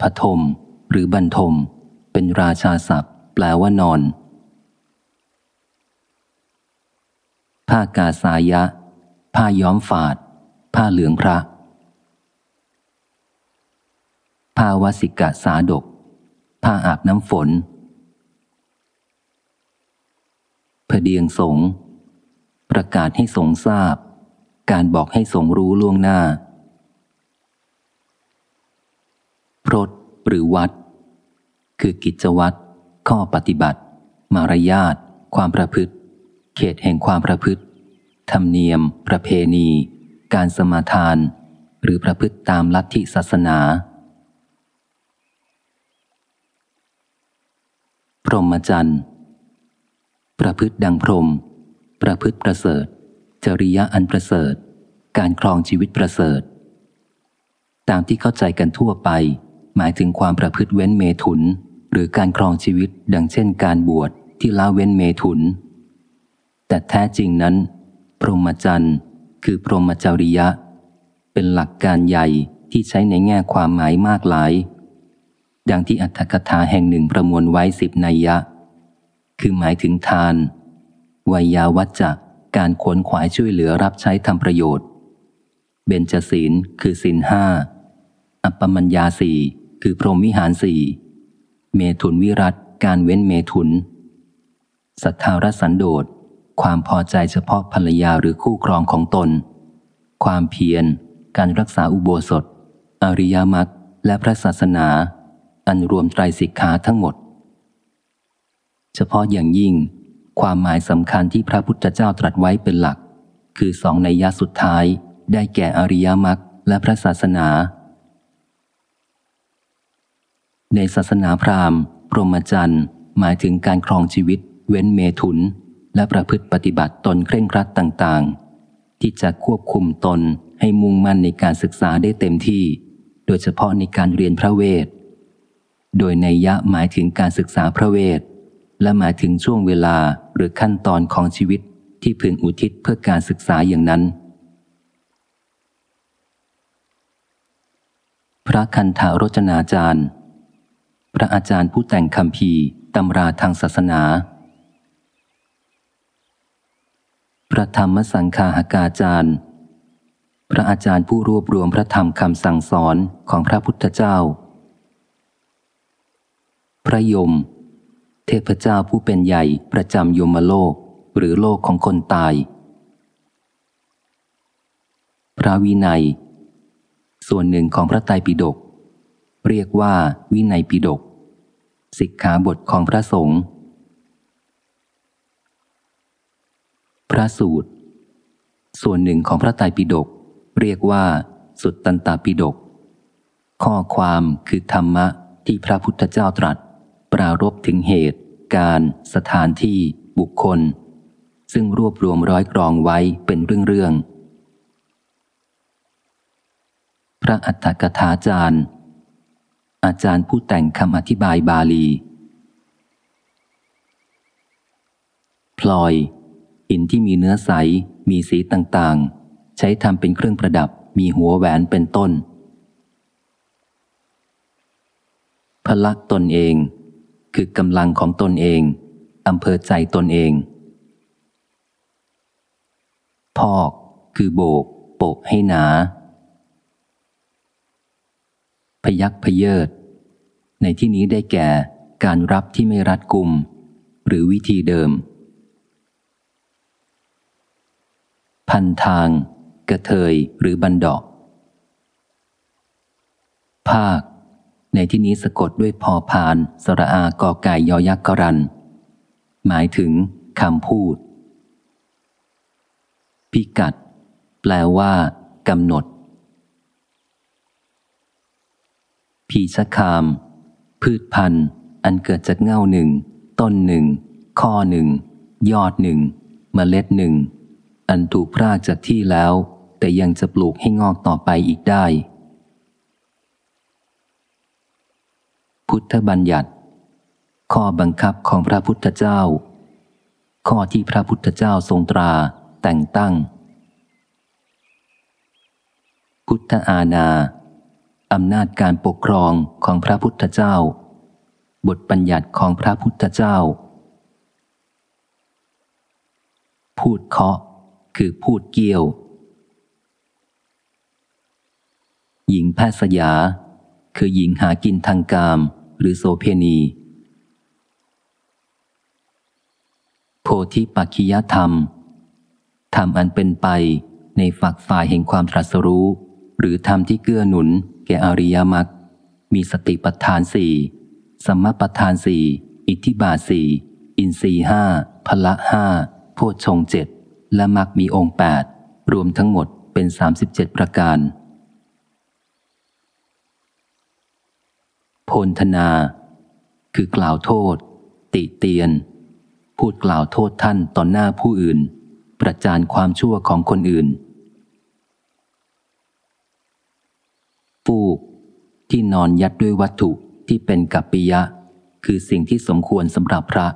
พทม หรือบรรทม เป็นราชาศัพท์ แปลว่านอน ผ้ากาสายะ ผ้าย้อมฝาด ผ้าเหลืองพระ ผ้าวสิกะสาดก ผ้าอาบน้ำฝนพเดียงสง ประกาศให้สงทราบ การบอกให้สงรู้ล่วงหน้า พรตหรือวัด คือกิจวัตรข้อปฏิบัติ มารยาทความประพฤติ เขตแห่งความประพฤติ ธรรมเนียม ประเพณี การสมาทาน หรือประพฤติตามลัทธิศาสนา พรหมจรรย์ประพฤติดังพรหมประพฤติประเสริฐ จริยะอันประเสริฐ การครองชีวิตประเสริฐ ตามที่เข้าใจกันทั่วไป หมายถึงความประพฤติเว้นเมถุน หรือการครองชีวิตดังเช่นการบวชที่ละเว้นเมถุน แต่แท้จริงนั้น พรหมจรรย์คือพรหมจริยะ เป็นหลักการใหญ่ที่ใช้ในแง่ความหมายมากหลาย ดังที่อัตถกถาแห่งหนึ่งประมวลไว้สิบนัยยะ คือหมายถึงทาน วัยาวัจจะการขวนขวายช่วยเหลือรับใช้ทำประโยชน์ เบญจศีลคือศีลห้า อัปปมัญญาสี่ คือพรหมวิหารสี่เมถุนวิรัตการเว้นเมถุน สัทธารสันโดษความพอใจเฉพาะภรรยาหรือคู่ครองของตน ความเพียร การรักษาอุโบสถ อริยมรรคและพระศาสนา อันรวมไตรสิกขาทั้งหมด เฉพาะอย่างยิ่ง ความหมายสำคัญที่พระพุทธเจ้าตรัสไว้เป็นหลัก คือสองในยะสุดท้าย ได้แก่อริยมรรคและพระศาสนา ในศาสนาพราหมณ์พรหมจรรย์หมายถึงการครองชีวิต เว้นเมถุน และประพฤติปฏิบัติตนเคร่งครัดต่างๆ ที่จะควบคุมตนให้มุ่งมั่นในการศึกษาได้เต็มที่ โดยเฉพาะในการเรียนพระเวท โดยในยะหมายถึงการศึกษาพระเวท และหมายถึงช่วงเวลาหรือขั้นตอนของชีวิตที่พึงอุทิศเพื่อการศึกษาอย่างนั้น พระคันธารจนาจารย์ ระอาจารย์ผู้แต่งคำพีตำราทางศาสนา พระธรรมสังฆาหากาจารย์ พระอาจารย์ผู้รวบรวมพระธรรมคำสั่งสอนของพระพุทธเจ้า พระยม เทพเจ้าผู้เป็นใหญ่ประจำยมโลกหรือโลกของคนตาย พระวินัย ส่วนหนึ่งของพระไตรปิฎกเรียกว่าวินัยปิฎก สิกขาบทของพระสงฆ์พระสูตร ส่วนหนึ่งของพระไตรปิฎกเรียกว่า สุตตันตปิฎกข้อความคือธรรมะที่พระพุทธเจ้าตรัส ปรารบถึงเหตุ การ สถานที่ บุคคล ซึ่งรวบรวมร้อยกรองไว้เป็นเรื่องๆพระอัฏฐกถาจารย์ อาจารย์ผู้แต่งคำอธิบายบาลี พลอย หินที่มีเนื้อใส มีสีต่างๆ ใช้ทำเป็นเครื่องประดับ มีหัวแหวนเป็นต้น พลักตนเอง คือกำลังของตนเองอำเภอใจตนเอง พอก คือโบก โปกให้หนา พยักพเยิด ในที่นี้ได้แก่การรับที่ไม่รัดกุม หรือวิธีเดิม พันทาง กระเทยหรือบันดอก ภาค ในที่นี้สะกดด้วยพอพาน สระอากอไก่ยอยักษ์กรัน หมายถึงคำพูด พิกัด แปลว่ากำหนด พีชคาม พืชพันธุ์ อันเกิดจากเง่าหนึ่ง ต้นหนึ่ง ข้อหนึ่ง ยอดหนึ่งเมล็ดหนึ่ง อันถูกพรากจากที่แล้ว แต่ยังจะปลูกให้งอกต่อไปอีกได้ พุทธบัญญัติ ข้อบังคับของพระพุทธเจ้า ข้อที่พระพุทธเจ้าทรงตรา แต่งตั้ง พุทธอาณา อำนาจการปกครองของพระพุทธเจ้า บทบัญญัติของพระพุทธเจ้า พูดเคาะ คือพูดเกี่ยว หญิงแพทย์สยา คือหญิงหากินทางกาม หรือโสเพณี โพธิปัจขิยธรรมธรรมอันเป็นไปในฝักฝ่ายแห่งความตรัสรู้ หรือธรรมที่เกื้อหนุน แก่อริยมรรค มีสติปัฏฐานสี่สัมมาปัฏฐานสี่ อิทธิบาทสี่ อินทรีห้า พละห้าโพชฌงเจ็ด และมรรคมีองค์แปดรวมทั้งหมดเป็นสามสิบเจ็ดประการ โพนธนา คือกล่าวโทษ ติเตียน พูดกล่าวโทษท่านต่อหน้าผู้อื่น ประจานความชั่วของคนอื่นฟูก ที่นอนยัดด้วยวัตถุที่เป็นกัปปิยะ คือสิ่งที่สมควรสำหรับพระ